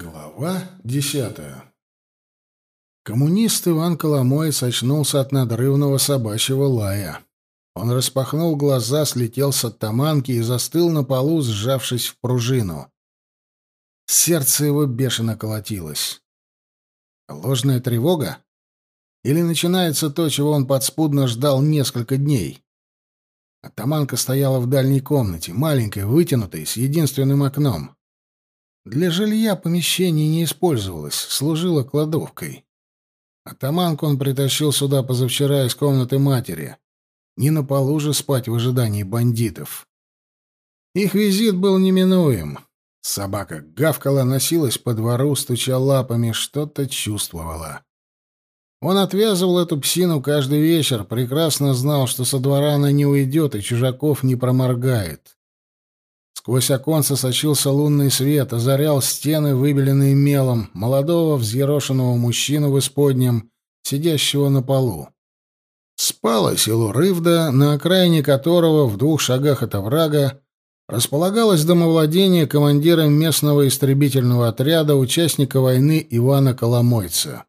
Глава десятая Коммунист Иван Коломоец очнулся от надрывного собачьего лая. Он распахнул глаза, слетел с оттаманки и застыл на полу, сжавшись в пружину. Сердце его бешено колотилось. Ложная тревога? Или начинается то, чего он подспудно ждал несколько дней? Атаманка стояла в дальней комнате, маленькой, вытянутой, с единственным окном. Для жилья помещение не использовалось, служило кладовкой. Атаманку он притащил сюда позавчера из комнаты матери. Не на полу же спать в ожидании бандитов. Их визит был неминуем. Собака гавкала, носилась по двору, стуча лапами, что-то чувствовала. Он отвязывал эту псину каждый вечер, прекрасно знал, что со двора она не уйдет и чужаков не проморгает. Сквозь оконце сочился лунный свет, озарял стены, выбеленные мелом, молодого взъерошенного мужчину в исподнем, сидящего на полу. Спала село Рывда, на окраине которого, в двух шагах от оврага, располагалось домовладение командира местного истребительного отряда, участника войны Ивана Коломойца.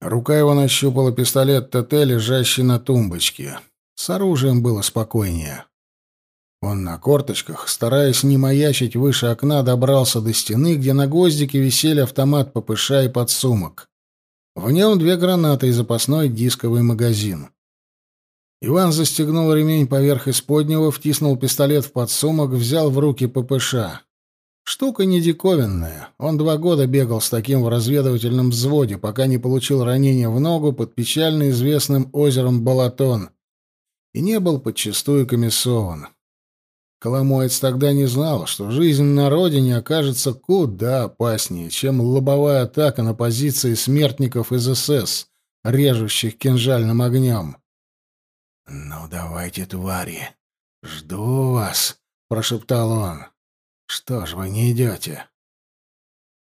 Рука его нащупала пистолет ТТ, лежащий на тумбочке. С оружием было спокойнее. Он на корточках, стараясь не маячить выше окна, добрался до стены, где на гвоздике висели автомат ППШ и подсумок. В нем две гранаты и запасной дисковый магазин. Иван застегнул ремень поверх исподнего, втиснул пистолет в подсумок, взял в руки ППШ. Штука не диковинная. Он два года бегал с таким в разведывательном взводе, пока не получил ранение в ногу под печально известным озером Балатон и не был подчистую комиссован. Коломоец тогда не знал, что жизнь на родине окажется куда опаснее, чем лобовая атака на позиции смертников из СС, режущих кинжальным огнем. «Ну, давайте, твари, жду вас», — прошептал он. «Что ж вы не идете?»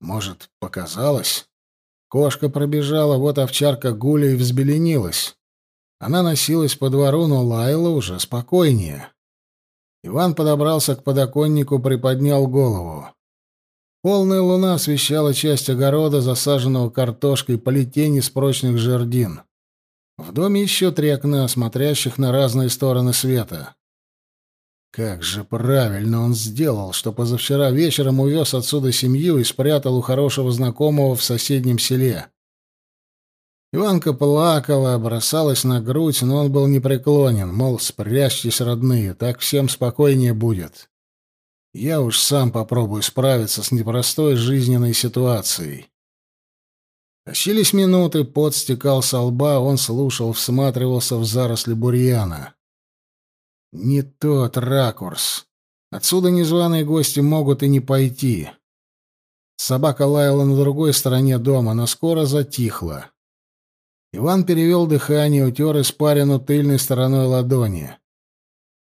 «Может, показалось?» Кошка пробежала, вот овчарка Гуля и взбеленилась. Она носилась по двору, но лаяла уже спокойнее. Иван подобрался к подоконнику, приподнял голову. Полная луна освещала часть огорода, засаженного картошкой, плетень из прочных жердин. В доме еще три окна, смотрящих на разные стороны света. Как же правильно он сделал, что позавчера вечером увез отсюда семью и спрятал у хорошего знакомого в соседнем селе. Иванка плакала, бросалась на грудь, но он был непреклонен, мол, спрячьтесь, родные, так всем спокойнее будет. Я уж сам попробую справиться с непростой жизненной ситуацией. Тащились минуты, пот стекал со лба, он слушал, всматривался в заросли бурьяна. Не тот ракурс. Отсюда незваные гости могут и не пойти. Собака лаяла на другой стороне дома, но скоро затихла. Иван перевел дыхание, утер испарину тыльной стороной ладони.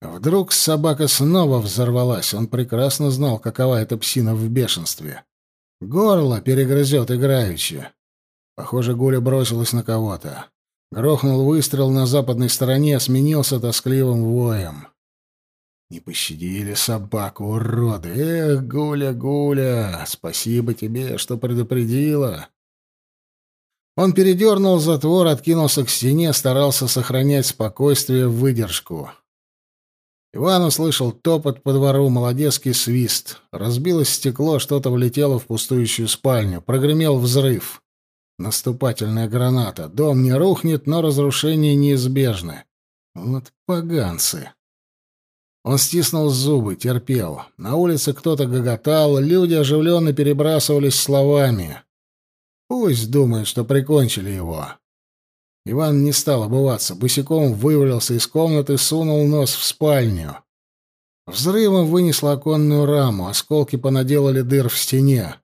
Вдруг собака снова взорвалась. Он прекрасно знал, какова эта псина в бешенстве. Горло перегрызет играючи. Похоже, Гуля бросилась на кого-то. Грохнул выстрел на западной стороне, сменился тоскливым воем. Не пощадили собаку, уроды. Эх, Гуля, Гуля, спасибо тебе, что предупредила. Он передернул затвор, откинулся к стене, старался сохранять спокойствие, выдержку. Иван услышал топот по двору, молодецкий свист. Разбилось стекло, что-то влетело в пустующую спальню. Прогремел взрыв. Наступательная граната. Дом не рухнет, но разрушение неизбежно. Вот поганцы. Он стиснул зубы, терпел. На улице кто-то гоготал, люди оживленно перебрасывались словами. Пусть думает, что прикончили его. Иван не стал обуваться, босиком вывалился из комнаты, сунул нос в спальню. Взрывом вынесло оконную раму, осколки понаделали дыр в стене.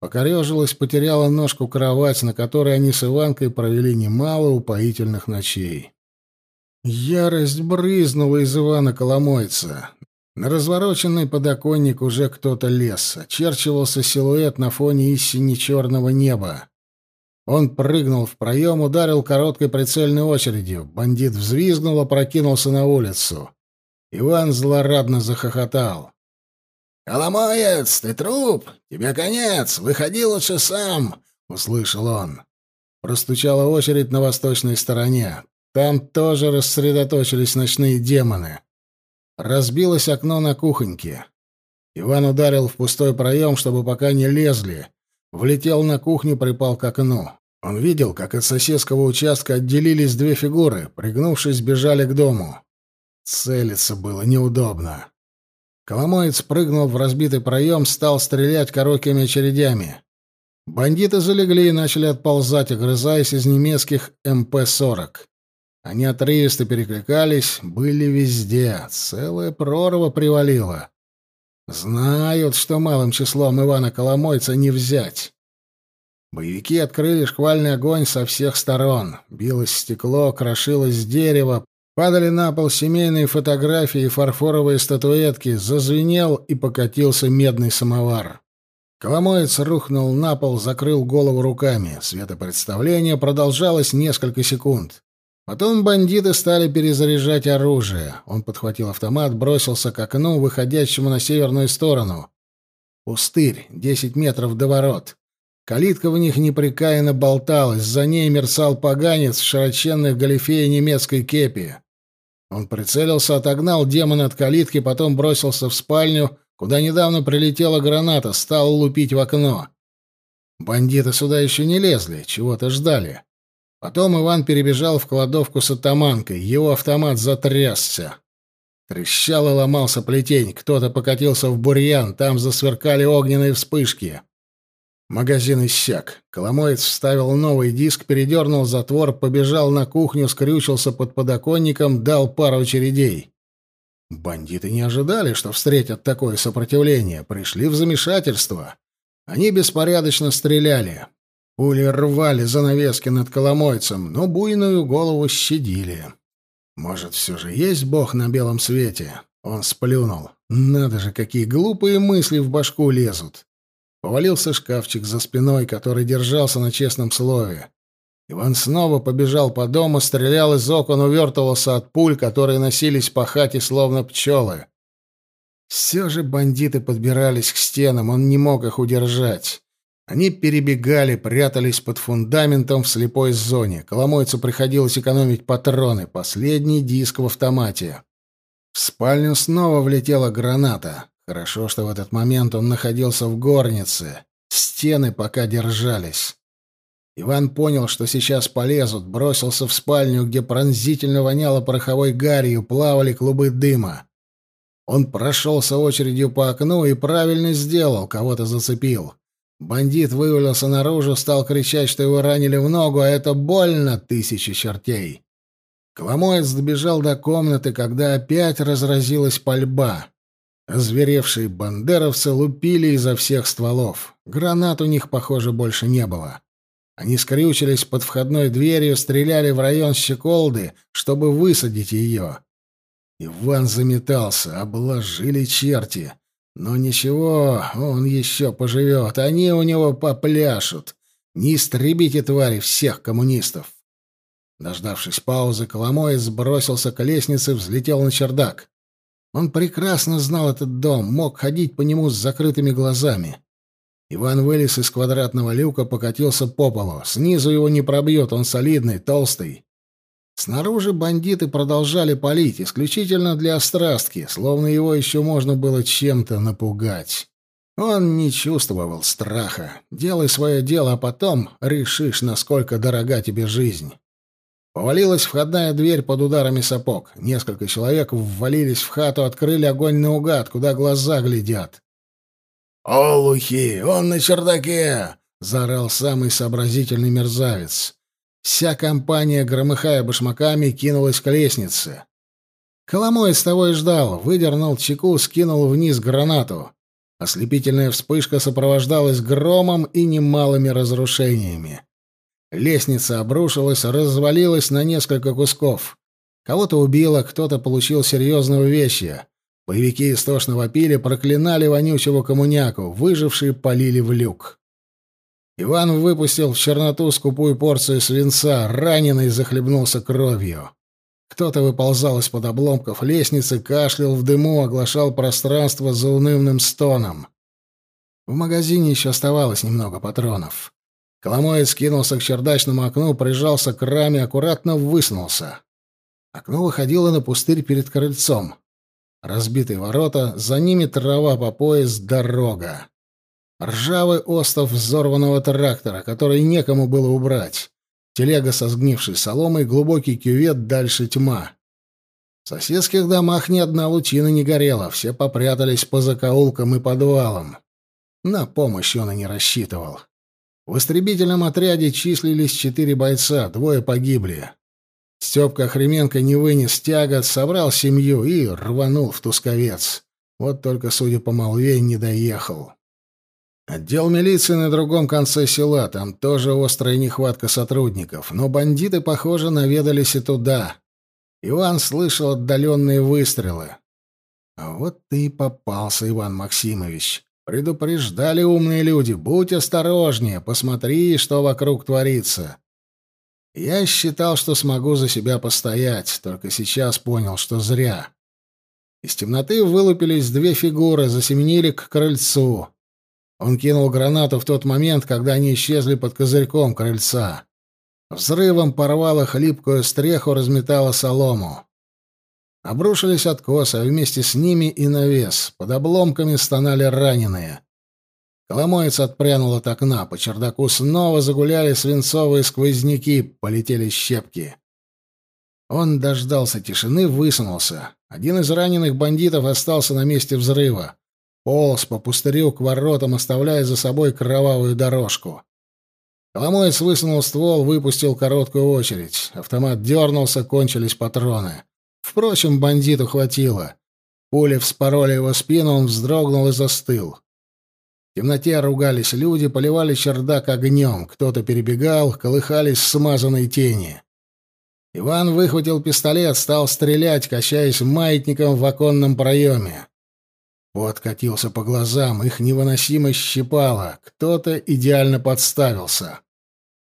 Покорежилась, потеряла ножку кровать, на которой они с Иванкой провели немало упоительных ночей. Ярость брызнула из Ивана Коломойца. На развороченный подоконник уже кто-то лез. Очерчивался силуэт на фоне истине черного неба. Он прыгнул в проем, ударил короткой прицельной очередью. Бандит взвизгнул, опрокинулся на улицу. Иван злорадно захохотал. «Коломоец, ты труп! Тебе конец! Выходи лучше сам!» — услышал он. Простучала очередь на восточной стороне. Там тоже рассредоточились ночные демоны. Разбилось окно на кухоньке. Иван ударил в пустой проем, чтобы пока не лезли. Влетел на кухню, припал к окну. Он видел, как от соседского участка отделились две фигуры, пригнувшись, бежали к дому. Целиться было неудобно. Коломоец прыгнул в разбитый проем, стал стрелять короткими очередями. Бандиты залегли и начали отползать, огрызаясь из немецких МП-40. Они отрывисто перекликались, были везде, целая прорва привалила. Знают, что малым числом Ивана Коломойца не взять. Боевики открыли шквальный огонь со всех сторон. Билось стекло, крошилось дерево, падали на пол семейные фотографии и фарфоровые статуэтки, зазвенел и покатился медный самовар. Коломоец рухнул на пол, закрыл голову руками. Светопредставление продолжалось несколько секунд. Потом бандиты стали перезаряжать оружие. Он подхватил автомат, бросился к окну, выходящему на северную сторону. Пустырь, десять метров до ворот. Калитка в них непрекаянно болталась, за ней мерцал поганец в широченных галифе немецкой кепи. Он прицелился, отогнал демона от калитки, потом бросился в спальню, куда недавно прилетела граната, стал лупить в окно. Бандиты сюда еще не лезли, чего-то ждали. Потом Иван перебежал в кладовку с атаманкой, его автомат затрясся. Трещал и ломался плетень, кто-то покатился в бурьян, там засверкали огненные вспышки. Магазин иссяк. Коломоец вставил новый диск, передернул затвор, побежал на кухню, скрючился под подоконником, дал пару очередей. Бандиты не ожидали, что встретят такое сопротивление, пришли в замешательство. Они беспорядочно стреляли. Пули рвали занавески над Коломойцем, но буйную голову щадили. Может, все же есть бог на белом свете? Он сплюнул. Надо же, какие глупые мысли в башку лезут. Повалился шкафчик за спиной, который держался на честном слове. Иван снова побежал по дому, стрелял из окон, увертывался от пуль, которые носились по хате, словно пчелы. Все же бандиты подбирались к стенам, он не мог их удержать. Они перебегали, прятались под фундаментом в слепой зоне. Коломойцу приходилось экономить патроны, последний диск в автомате. В спальню снова влетела граната. Хорошо, что в этот момент он находился в горнице. Стены пока держались. Иван понял, что сейчас полезут, бросился в спальню, где пронзительно воняло пороховой гарью, плавали клубы дыма. Он прошелся очередью по окну и правильно сделал, кого-то зацепил. Бандит вывалился наружу, стал кричать, что его ранили в ногу, а это больно, тысячи чертей. Коломоец добежал до комнаты, когда опять разразилась пальба. Озверевшие бандеровцы лупили изо всех стволов. Гранат у них, похоже, больше не было. Они скрючились под входной дверью, стреляли в район щеколды, чтобы высадить ее. Иван заметался, обложили черти. Но ничего, он еще поживет, они у него попляшут. Не истребите, твари, всех коммунистов. Дождавшись паузы, Коломоец сбросился к лестнице, взлетел на чердак. Он прекрасно знал этот дом, мог ходить по нему с закрытыми глазами. Иван вылез из квадратного люка, покатился по полу. Снизу его не пробьет, он солидный, толстый. Снаружи бандиты продолжали палить, исключительно для острастки, словно его еще можно было чем-то напугать. Он не чувствовал страха. Делай свое дело, а потом решишь, насколько дорога тебе жизнь. Повалилась входная дверь под ударами сапог. Несколько человек ввалились в хату, открыли огонь наугад, куда глаза глядят. «Олухи! Он на чердаке!» — заорал самый сообразительный мерзавец. Вся компания, громыхая башмаками, кинулась к лестнице. Коломой с того и ждал, выдернул чеку, скинул вниз гранату. Ослепительная вспышка сопровождалась громом и немалыми разрушениями. Лестница обрушилась, развалилась на несколько кусков. Кого-то убило, кто-то получил серьезные увечья. Боевики истошно вопили, проклинали вонючего коммуняку, выжившие полили в люк. Иван выпустил в черноту скупую порцию свинца, раненый захлебнулся кровью. Кто-то выползал из-под обломков лестницы, кашлял в дыму, оглашал пространство заунывным стоном. В магазине еще оставалось немного патронов. Коломоец кинулся к чердачному окну, прижался к раме, аккуратно высунулся. Окно выходило на пустырь перед крыльцом. Разбитые ворота, за ними трава по пояс, дорога. Ржавый остов взорванного трактора, который некому было убрать. Телега со сгнившей соломой, глубокий кювет, дальше тьма. В соседских домах ни одна лучина не горела, все попрятались по закоулкам и подвалам. На помощь он и не рассчитывал. В истребительном отряде числились четыре бойца, двое погибли. Степка Охременко не вынес тягот, собрал семью и рванул в Тусковец. Вот только, судя по молве, не доехал. Отдел милиции на другом конце села, там тоже острая нехватка сотрудников, но бандиты, похоже, наведались и туда. Иван слышал отдаленные выстрелы. А вот ты и попался, Иван Максимович. Предупреждали умные люди, будь осторожнее, посмотри, что вокруг творится. Я считал, что смогу за себя постоять, только сейчас понял, что зря. Из темноты вылупились две фигуры, засеменили к крыльцу. Он кинул гранату в тот момент, когда они исчезли под козырьком крыльца. Взрывом порвало хлипкую стреху, разметало солому. Обрушились откосы, а вместе с ними и навес. Под обломками стонали раненые. Коломоец отпрянул от окна. По чердаку снова загуляли свинцовые сквозняки, полетели щепки. Он дождался тишины, высунулся. Один из раненых бандитов остался на месте взрыва полз по пустырю к воротам, оставляя за собой кровавую дорожку. Коломоец высунул ствол, выпустил короткую очередь. Автомат дернулся, кончились патроны. Впрочем, бандиту хватило. Пули вспороли его спину, он вздрогнул и застыл. В темноте ругались люди, поливали чердак огнем. Кто-то перебегал, колыхались смазанные тени. Иван выхватил пистолет, стал стрелять, качаясь маятником в оконном проеме. Пот катился по глазам, их невыносимо щипало. Кто-то идеально подставился.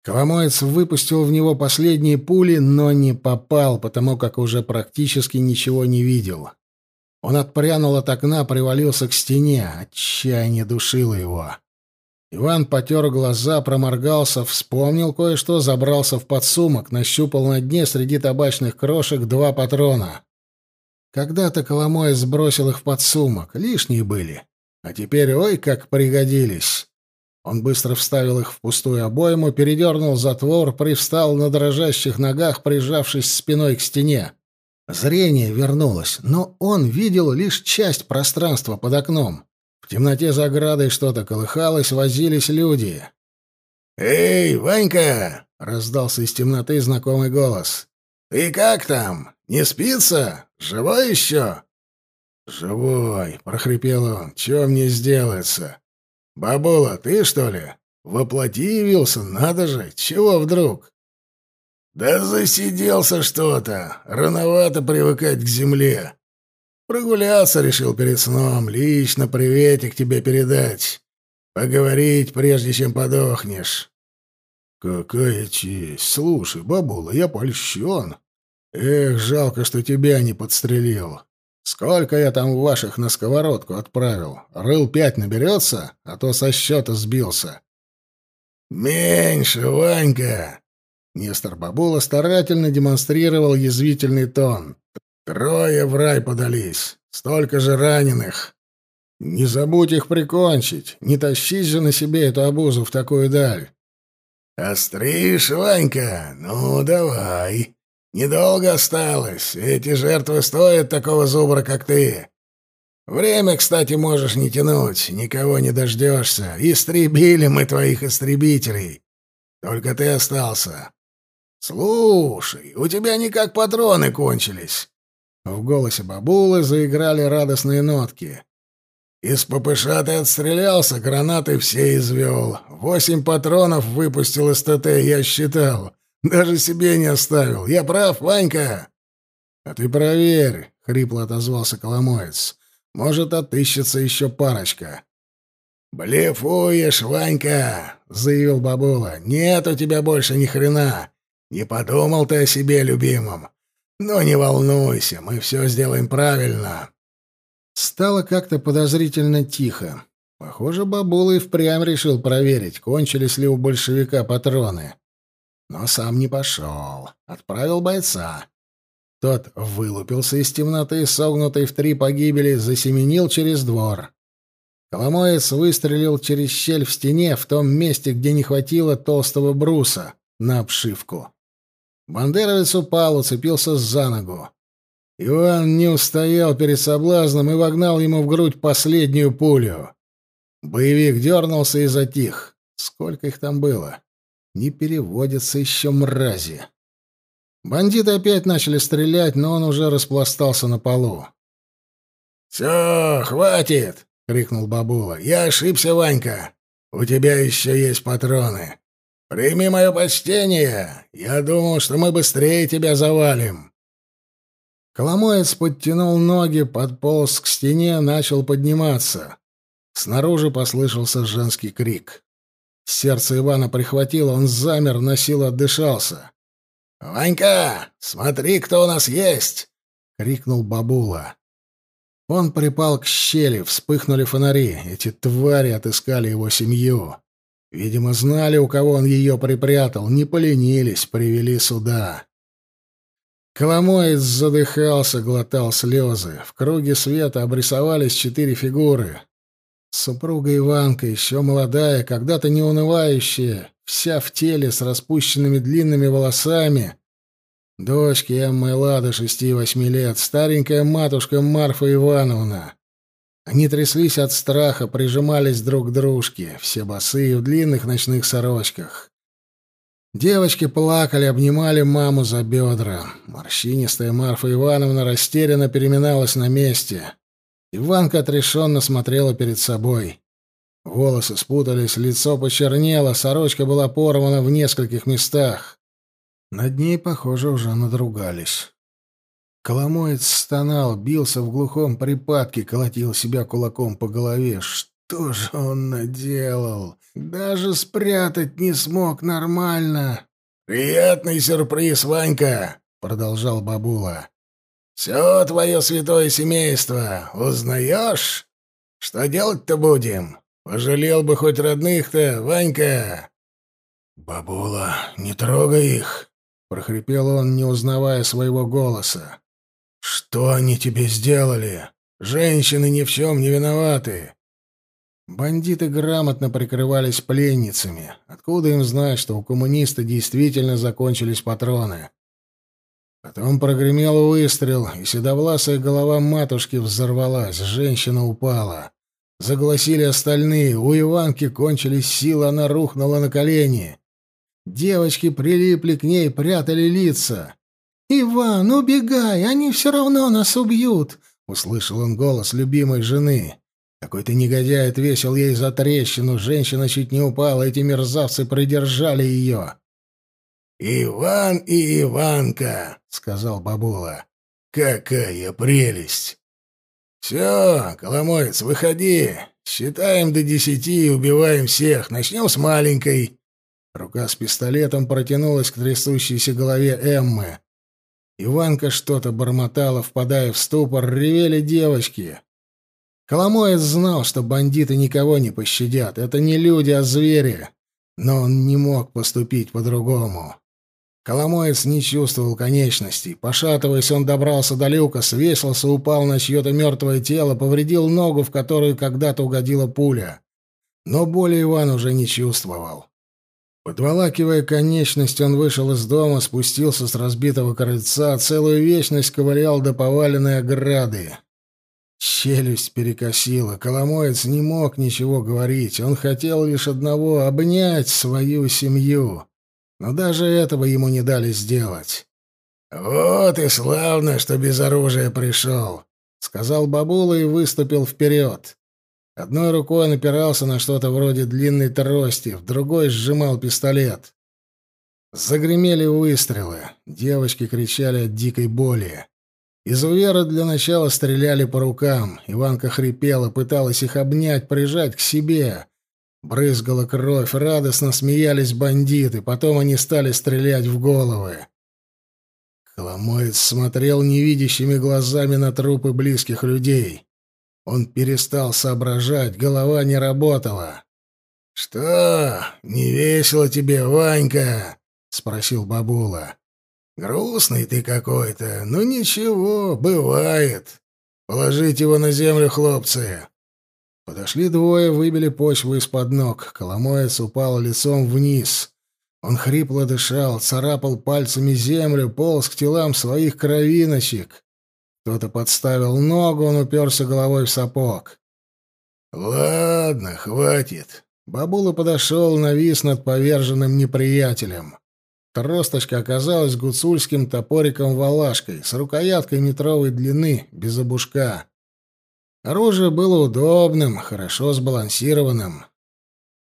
Коломоец выпустил в него последние пули, но не попал, потому как уже практически ничего не видел. Он отпрянул от окна, привалился к стене. Отчаяние душило его. Иван потер глаза, проморгался, вспомнил кое-что, забрался в подсумок, нащупал на дне среди табачных крошек два патрона. Когда-то Коломой сбросил их в подсумок, лишние были. А теперь, ой, как пригодились. Он быстро вставил их в пустую обойму, передернул затвор, привстал на дрожащих ногах, прижавшись спиной к стене. Зрение вернулось, но он видел лишь часть пространства под окном. В темноте за оградой что-то колыхалось, возились люди. «Эй, Ванька!» — раздался из темноты знакомый голос. «Ты как там? Не спится? Живой еще?» «Живой», — прохрипел он. «Че мне сделается?» «Бабула, ты что ли? Воплоти явился, надо же! Чего вдруг?» «Да засиделся что-то. Рановато привыкать к земле. Прогуляться решил перед сном, лично приветик тебе передать. Поговорить, прежде чем подохнешь». «Какая честь! Слушай, бабула, я польщен. Эх, жалко, что тебя не подстрелил. Сколько я там ваших на сковородку отправил? Рыл пять наберется, а то со счета сбился». «Меньше, Ванька!» Нестор Бабула старательно демонстрировал язвительный тон. «Трое в рай подались. Столько же раненых. Не забудь их прикончить. Не тащись же на себе эту обузу в такую даль. «Остришь, Ванька? Ну, давай. Недолго осталось. Эти жертвы стоят такого зубра, как ты. Время, кстати, можешь не тянуть. Никого не дождешься. Истребили мы твоих истребителей. Только ты остался. Слушай, у тебя никак патроны кончились». В голосе бабулы заиграли радостные нотки. Из ППШ ты отстрелялся, гранаты все извел. Восемь патронов выпустил из ТТ, я считал. Даже себе не оставил. Я прав, Ванька?» «А ты проверь», — хрипло отозвался Коломоец. «Может, отыщется еще парочка». «Блефуешь, Ванька!» — заявил бабула. «Нет у тебя больше ни хрена. Не подумал ты о себе, любимом. Но не волнуйся, мы все сделаем правильно. Стало как-то подозрительно тихо. Похоже, бабула и впрямь решил проверить, кончились ли у большевика патроны. Но сам не пошел. Отправил бойца. Тот вылупился из темноты, согнутый в три погибели, засеменил через двор. Коломоец выстрелил через щель в стене в том месте, где не хватило толстого бруса на обшивку. Бандеровец упал, уцепился за ногу. Иван не устоял перед соблазном и вогнал ему в грудь последнюю пулю. Боевик дернулся и затих. Сколько их там было? Не переводятся еще мрази. Бандиты опять начали стрелять, но он уже распластался на полу. «Все, хватит!» — крикнул бабула. «Я ошибся, Ванька. У тебя еще есть патроны. Прими мое почтение. Я думал, что мы быстрее тебя завалим». Коломоец подтянул ноги, подполз к стене, начал подниматься. Снаружи послышался женский крик. Сердце Ивана прихватило, он замер, на силу отдышался. «Ванька, смотри, кто у нас есть!» — крикнул бабула. Он припал к щели, вспыхнули фонари. Эти твари отыскали его семью. Видимо, знали, у кого он ее припрятал, не поленились, привели сюда. Коломоец задыхался, глотал слезы. В круге света обрисовались четыре фигуры. Супруга Иванка, еще молодая, когда-то неунывающая, вся в теле с распущенными длинными волосами. Дочки Эмма и Лада, шести и восьми лет, старенькая матушка Марфа Ивановна. Они тряслись от страха, прижимались друг к дружке, все босые в длинных ночных сорочках. Девочки плакали, обнимали маму за бедра. Морщинистая Марфа Ивановна растерянно переминалась на месте. Иванка отрешенно смотрела перед собой. Волосы спутались, лицо почернело, сорочка была порвана в нескольких местах. Над ней, похоже, уже надругались. Коломоец стонал, бился в глухом припадке, колотил себя кулаком по голове. Что же он наделал? Даже спрятать не смог нормально. «Приятный сюрприз, Ванька!» — продолжал бабула. Все твое святое семейство. Узнаешь? Что делать-то будем? Пожалел бы хоть родных-то, Ванька. Бабула, не трогай их, прохрипел он, не узнавая своего голоса. Что они тебе сделали? Женщины ни в чем не виноваты. Бандиты грамотно прикрывались пленницами. Откуда им знать, что у коммуниста действительно закончились патроны? Потом прогремел выстрел, и седовласая голова матушки взорвалась, женщина упала. Загласили остальные, у Иванки кончились силы, она рухнула на колени. Девочки прилипли к ней, прятали лица. «Иван, убегай, они все равно нас убьют!» — услышал он голос любимой жены. Какой-то негодяй отвесил ей за трещину, женщина чуть не упала, эти мерзавцы придержали ее. «Иван и Иванка», — сказал бабула. «Какая прелесть!» «Все, Коломоец, выходи. Считаем до десяти и убиваем всех. Начнем с маленькой». Рука с пистолетом протянулась к трясущейся голове Эммы. Иванка что-то бормотала, впадая в ступор, ревели девочки. Коломоец знал, что бандиты никого не пощадят. Это не люди, а звери. Но он не мог поступить по-другому. Коломоец не чувствовал конечностей. Пошатываясь, он добрался до люка, свесился, упал на чье-то мертвое тело, повредил ногу, в которую когда-то угодила пуля. Но боли Иван уже не чувствовал. Подволакивая конечность, он вышел из дома, спустился с разбитого крыльца, целую вечность ковырял до поваленной ограды. Челюсть перекосила, Коломоец не мог ничего говорить, он хотел лишь одного — обнять свою семью. Но даже этого ему не дали сделать. «Вот и славно, что без оружия пришел», — сказал бабула и выступил вперед. Одной рукой он опирался на что-то вроде длинной трости, в другой сжимал пистолет. Загремели выстрелы. Девочки кричали от дикой боли. Из увера для начала стреляли по рукам. Иванка хрипела, пыталась их обнять, прижать к себе. Брызгала кровь, радостно смеялись бандиты, потом они стали стрелять в головы. Коломоец смотрел невидящими глазами на трупы близких людей. Он перестал соображать, голова не работала. «Что, не весело тебе, Ванька?» — спросил бабула. «Грустный ты какой-то. Ну ничего, бывает. Положите его на землю, хлопцы». Подошли двое, выбили почву из-под ног. Коломоец упал лицом вниз. Он хрипло дышал, царапал пальцами землю, полз к телам своих кровиночек. Кто-то подставил ногу, он уперся головой в сапог. «Ладно, хватит». Бабула подошел, навис над поверженным неприятелем. Тросточка оказалась гуцульским топориком-валашкой с рукояткой метровой длины, без обушка. Оружие было удобным, хорошо сбалансированным.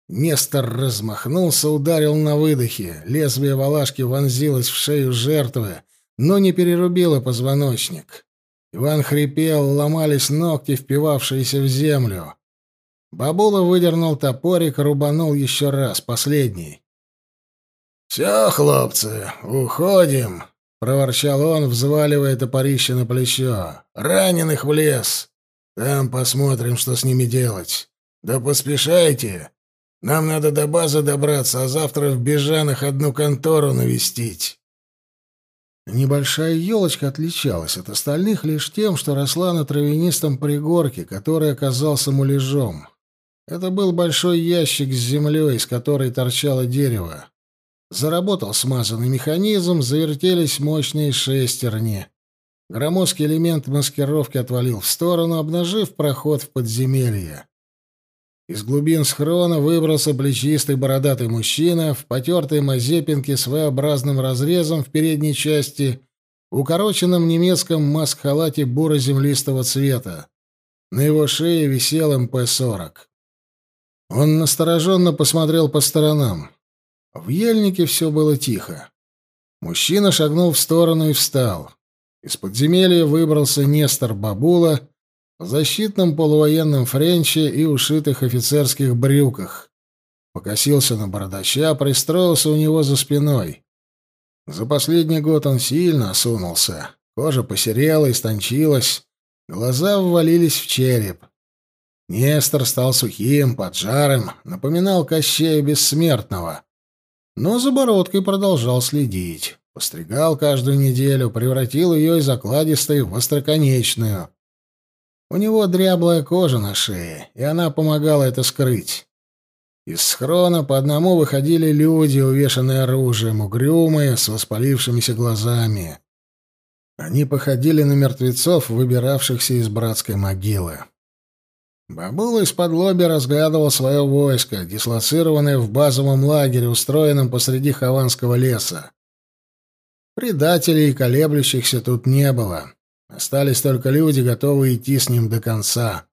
Нестор размахнулся, ударил на выдохе. Лезвие валашки вонзилось в шею жертвы, но не перерубило позвоночник. Иван хрипел, ломались ногти, впивавшиеся в землю. Бабула выдернул топорик, рубанул еще раз, последний. «Все, хлопцы, уходим!» — проворчал он, взваливая топорище на плечо. «Раненых в лес! Там посмотрим, что с ними делать. Да поспешайте! Нам надо до базы добраться, а завтра в Бежанах одну контору навестить». Небольшая елочка отличалась от остальных лишь тем, что росла на травянистом пригорке, который оказался муляжом. Это был большой ящик с землей, из которой торчало дерево. Заработал смазанный механизм, завертелись мощные шестерни. Громоздкий элемент маскировки отвалил в сторону, обнажив проход в подземелье. Из глубин схрона выбрался плечистый бородатый мужчина в потертой мазепинке с V-образным разрезом в передней части, укороченном немецком маск-халате буро-землистого цвета. На его шее висел МП-40. Он настороженно посмотрел по сторонам. В ельнике все было тихо. Мужчина шагнул в сторону и встал. Из подземелья выбрался Нестор Бабула в защитном полувоенном френче и ушитых офицерских брюках. Покосился на бородача, пристроился у него за спиной. За последний год он сильно осунулся. Кожа посерела, истончилась, глаза ввалились в череп. Нестор стал сухим, поджарым, напоминал Кощея Бессмертного. Но за бородкой продолжал следить. Постригал каждую неделю, превратил ее из окладистой в остроконечную. У него дряблая кожа на шее, и она помогала это скрыть. Из схрона по одному выходили люди, увешанные оружием, угрюмые, с воспалившимися глазами. Они походили на мертвецов, выбиравшихся из братской могилы. Бабула из-под лоби разглядывал свое войско, дислоцированное в базовом лагере, устроенном посреди Хованского леса. Предателей и колеблющихся тут не было. Остались только люди, готовые идти с ним до конца.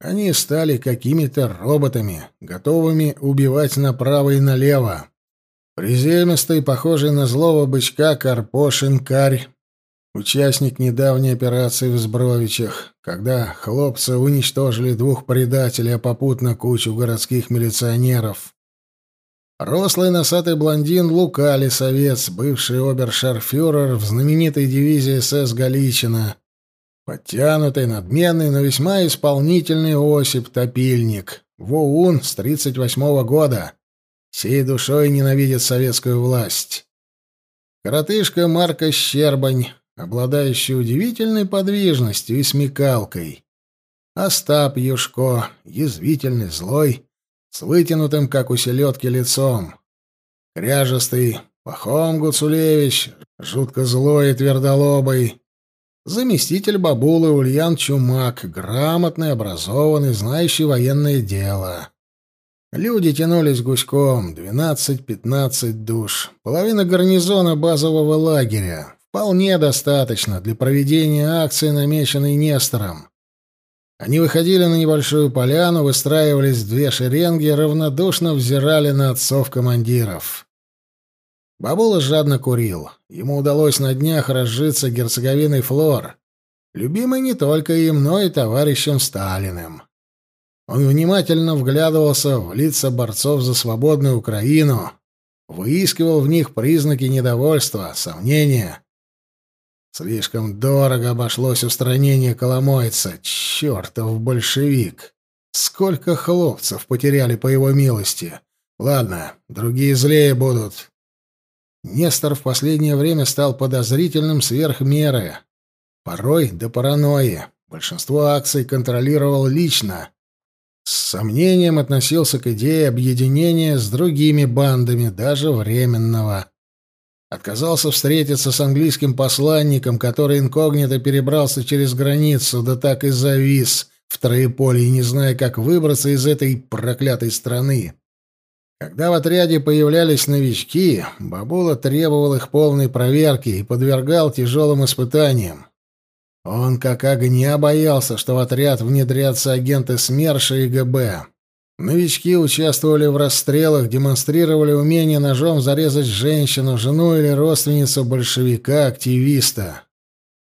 Они стали какими-то роботами, готовыми убивать направо и налево. Приземистый, похожий на злого бычка, Карпошин-карь Участник недавней операции в Збровичах, когда хлопцы уничтожили двух предателей, а попутно кучу городских милиционеров. Рослый носатый блондин Лука Лисовец, бывший обершарфюрер в знаменитой дивизии СС Галичина. Подтянутый, надменный, но весьма исполнительный Осип Топильник. Воун с 38-го года. Всей душой ненавидит советскую власть. Коротышка Марка Щербань, обладающий удивительной подвижностью и смекалкой. Остап Юшко, язвительный, злой, с вытянутым, как у селедки, лицом. Кряжестый Пахом Гуцулевич, жутко злой и твердолобый. Заместитель бабулы Ульян Чумак, грамотный, образованный, знающий военное дело. Люди тянулись гуськом, двенадцать-пятнадцать душ, половина гарнизона базового лагеря, Вполне достаточно для проведения акции, намеченной Нестором. Они выходили на небольшую поляну, выстраивались в две шеренги, равнодушно взирали на отцов-командиров. Бабула жадно курил. Ему удалось на днях разжиться герцоговиной флор, любимой не только им, но и товарищем Сталиным. Он внимательно вглядывался в лица борцов за свободную Украину, выискивал в них признаки недовольства, сомнения, Слишком дорого обошлось устранение Коломойца. Чертов большевик! Сколько хлопцев потеряли по его милости! Ладно, другие злее будут. Нестор в последнее время стал подозрительным сверх меры. Порой до паранойи. Большинство акций контролировал лично. С сомнением относился к идее объединения с другими бандами, даже временного. Отказался встретиться с английским посланником, который инкогнито перебрался через границу, да так и завис в троеполе, не зная, как выбраться из этой проклятой страны. Когда в отряде появлялись новички, Бабула требовал их полной проверки и подвергал тяжелым испытаниям. Он как огня боялся, что в отряд внедрятся агенты СМЕРШа и ГБ. Новички участвовали в расстрелах, демонстрировали умение ножом зарезать женщину, жену или родственницу большевика, активиста.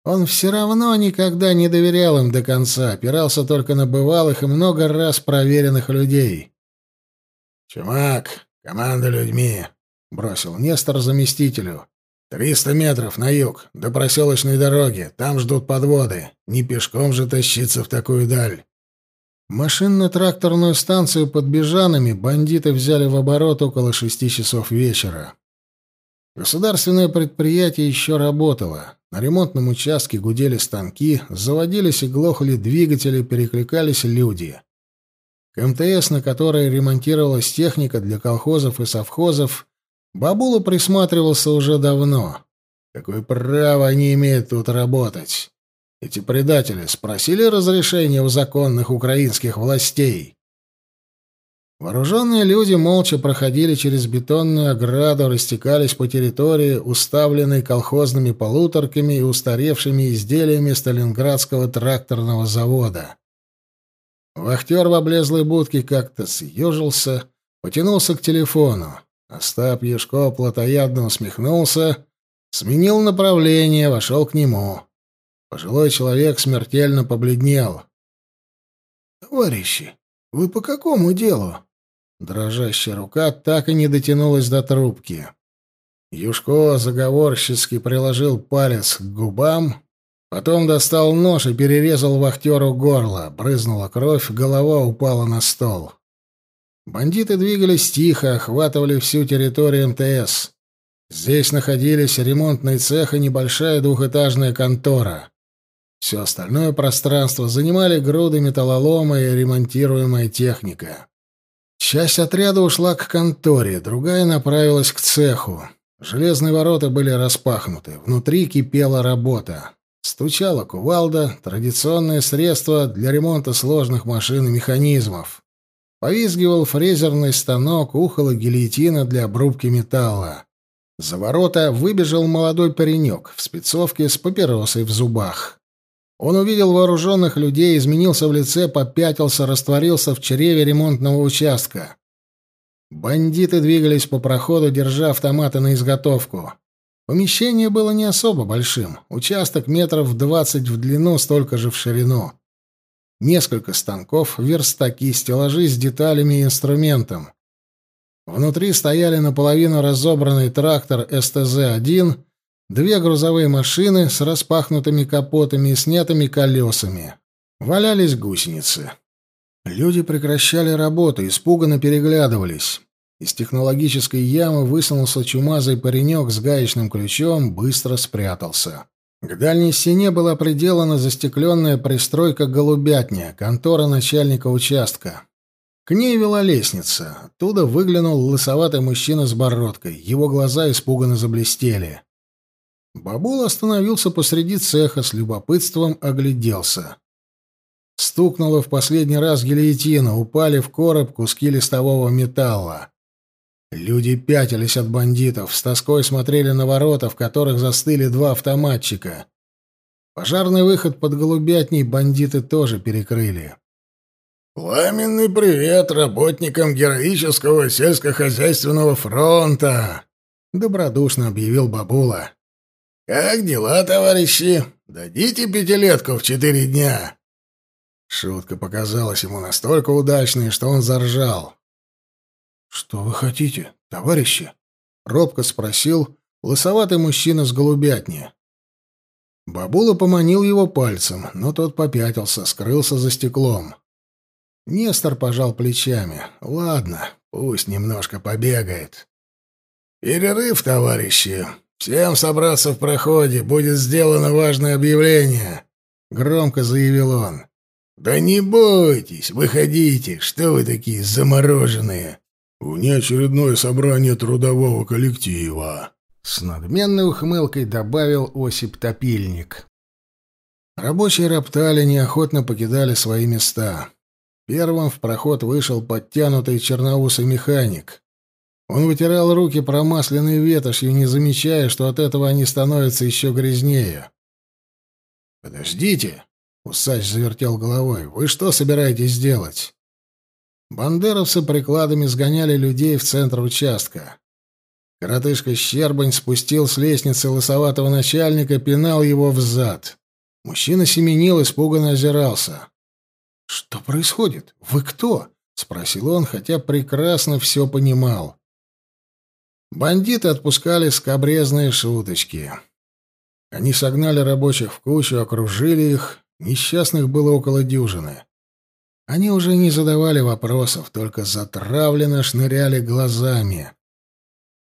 Он все равно никогда не доверял им до конца, опирался только на бывалых и много раз проверенных людей. «Чумак, команда людьми», — бросил Нестор заместителю. «Триста метров на юг, до проселочной дороги. Там ждут подводы. Не пешком же тащиться в такую даль». Машинно-тракторную станцию под Бежанами бандиты взяли в оборот около шести часов вечера. Государственное предприятие еще работало. На ремонтном участке гудели станки, заводились и глохли двигатели, перекликались люди. К МТС, на которой ремонтировалась техника для колхозов и совхозов, Бабула присматривался уже давно. Какое право они имеют тут работать? Эти предатели спросили разрешения у законных украинских властей. Вооруженные люди молча проходили через бетонную ограду, растекались по территории, уставленной колхозными полуторками и устаревшими изделиями Сталинградского тракторного завода. Вахтер в облезлой будке как-то съежился, потянулся к телефону. Остап Юшко плотоядно усмехнулся, сменил направление, вошел к нему. Пожилой человек смертельно побледнел. «Товарищи, вы по какому делу?» Дрожащая рука так и не дотянулась до трубки. Юшко заговорщицки приложил палец к губам, потом достал нож и перерезал вахтеру горло. Брызнула кровь, голова упала на стол. Бандиты двигались тихо, охватывали всю территорию МТС. Здесь находились ремонтный цех и небольшая двухэтажная контора. Все остальное пространство занимали груды металлолома и ремонтируемая техника. Часть отряда ушла к конторе, другая направилась к цеху. Железные ворота были распахнуты, внутри кипела работа. Стучала кувалда, традиционное средство для ремонта сложных машин и механизмов. Повизгивал фрезерный станок, ухала гильотина для обрубки металла. За ворота выбежал молодой паренек в спецовке с папиросой в зубах. Он увидел вооруженных людей, изменился в лице, попятился, растворился в чреве ремонтного участка. Бандиты двигались по проходу, держа автоматы на изготовку. Помещение было не особо большим. Участок метров двадцать в длину, столько же в ширину. Несколько станков, верстаки, стеллажи с деталями и инструментом. Внутри стояли наполовину разобранный трактор СТЗ-1 Две грузовые машины с распахнутыми капотами и снятыми колесами. Валялись гусеницы. Люди прекращали работу, испуганно переглядывались. Из технологической ямы высунулся чумазый паренек с гаечным ключом, быстро спрятался. К дальней стене была приделана застекленная пристройка «Голубятня», контора начальника участка. К ней вела лестница. Оттуда выглянул лысоватый мужчина с бородкой. Его глаза испуганно заблестели. Бабул остановился посреди цеха, с любопытством огляделся. Стукнуло в последний раз гильотина, упали в короб куски листового металла. Люди пятились от бандитов, с тоской смотрели на ворота, в которых застыли два автоматчика. Пожарный выход под голубятней бандиты тоже перекрыли. «Пламенный привет работникам героического сельскохозяйственного фронта!» — добродушно объявил Бабула. «Как дела, товарищи? Дадите пятилетку в четыре дня?» Шутка показалась ему настолько удачной, что он заржал. «Что вы хотите, товарищи?» — робко спросил лысоватый мужчина с голубятни. Бабула поманил его пальцем, но тот попятился, скрылся за стеклом. Нестор пожал плечами. «Ладно, пусть немножко побегает». «Перерыв, товарищи. Всем собраться в проходе. Будет сделано важное объявление», — громко заявил он. «Да не бойтесь, выходите. Что вы такие замороженные?» «Внеочередное собрание трудового коллектива», — с надменной ухмылкой добавил Осип Топильник. Рабочие роптали, неохотно покидали свои места. Первым в проход вышел подтянутый черноусый механик. Он вытирал руки промасленной ветошью, не замечая, что от этого они становятся еще грязнее. «Подождите!» — усач завертел головой. «Вы что собираетесь делать?» Бандеровцы прикладами сгоняли людей в центр участка. Коротышка Щербань спустил с лестницы лысоватого начальника, пинал его в зад. Мужчина семенил, испуганно озирался. «Что происходит? Вы кто?» — спросил он, хотя прекрасно все понимал. Бандиты отпускали скобрезные шуточки. Они согнали рабочих в кучу, окружили их. Несчастных было около дюжины. Они уже не задавали вопросов, только затравленно шныряли глазами.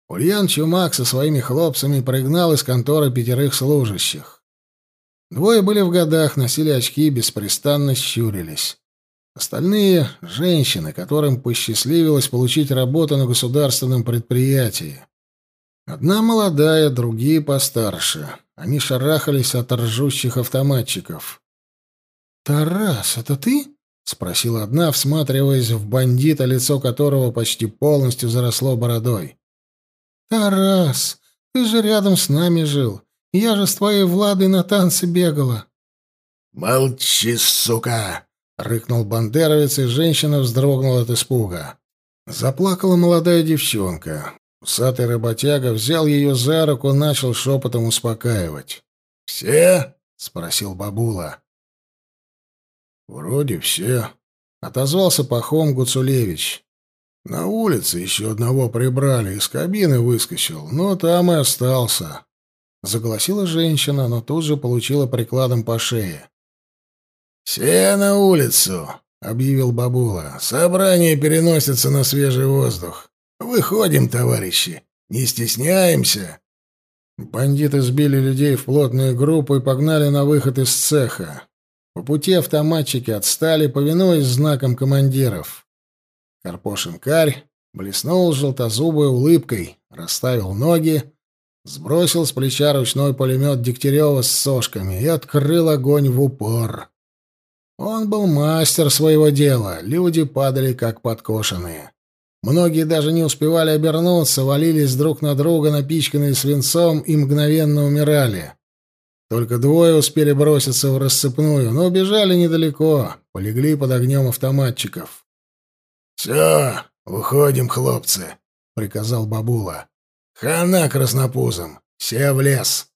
Ульян Чумак со своими хлопцами пригнал из конторы пятерых служащих. Двое были в годах, носили очки и беспрестанно щурились. Остальные — женщины, которым посчастливилось получить работу на государственном предприятии. Одна молодая, другие постарше. Они шарахались от ржущих автоматчиков. «Тарас, это ты?» — спросила одна, всматриваясь в бандита, лицо которого почти полностью заросло бородой. «Тарас, ты же рядом с нами жил. Я же с твоей Владой на танцы бегала. Молчи, сука, рыкнул бандеровец, и женщина вздрогнула от испуга. Заплакала молодая девчонка. Усатый работяга взял ее за руку, начал шепотом успокаивать. «Все?» — спросил бабула. «Вроде все», — отозвался пахом Гуцулевич. «На улице еще одного прибрали, из кабины выскочил, но там и остался. Заголосила женщина, но тут же получила прикладом по шее. «Все на улицу!» — объявил бабула. «Собрание переносится на свежий воздух. Выходим, товарищи, не стесняемся!» Бандиты сбили людей в плотную группу и погнали на выход из цеха. По пути автоматчики отстали, повинуясь знакам командиров. Карпошин-карь блеснул желтозубой улыбкой, расставил ноги, Сбросил с плеча ручной пулемет Дегтярева с сошками и открыл огонь в упор. Он был мастер своего дела, люди падали как подкошенные. Многие даже не успевали обернуться, валились друг на друга, напичканные свинцом, и мгновенно умирали. Только двое успели броситься в рассыпную, но убежали недалеко, полегли под огнем автоматчиков. «Все, уходим, хлопцы», — приказал бабула. Хана краснопузом. Все в лес.